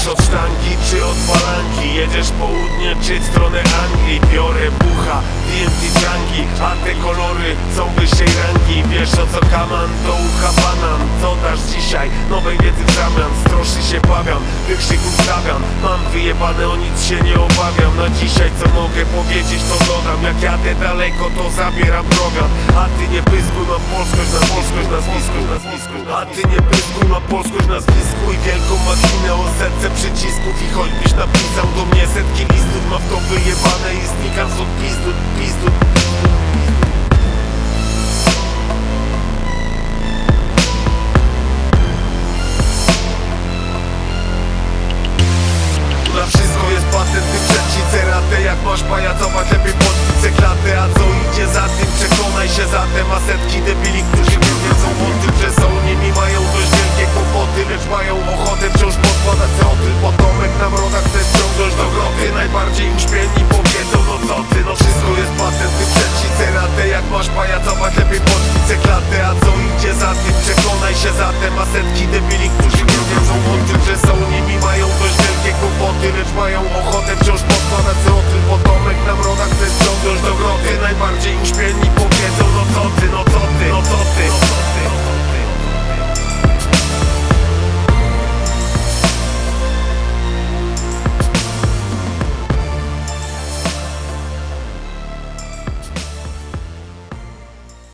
flanki czy od falanki Jedziesz południe czy w stronę Anglii? Biorę bucha, DMT junkie A te kolory są wyższej rangi. Wiesz o co kaman, to ucha banan. Co dasz dzisiaj? Nowej wiedzy w zamian. Stroszy się bawiam, wykrzyk ustawiam Mam wyjebane, o nic się nie obawiam. Na dzisiaj co mogę powiedzieć to dodam. Jak jadę daleko to zabieram drogę. A ty nie pyskuj, mam polskość na polskość na zwisku A ty nie pyskuj, mam polskość przycisków i choćbyś napisał do mnie setki listów Mam to wyjebane i znikam z odpizdu, pizdu. Na wszystko jest patent, ty przecice Jak masz pajacować lepiej podbić klatę. A co idzie za tym, przekonaj się zatem. A setki debili, którzy nie wiedzą o tym, że są. Nimi Mają dość wielkie kłopoty, lecz mają ochotę wciąż podkładać mają ochotę wciąż podkładać co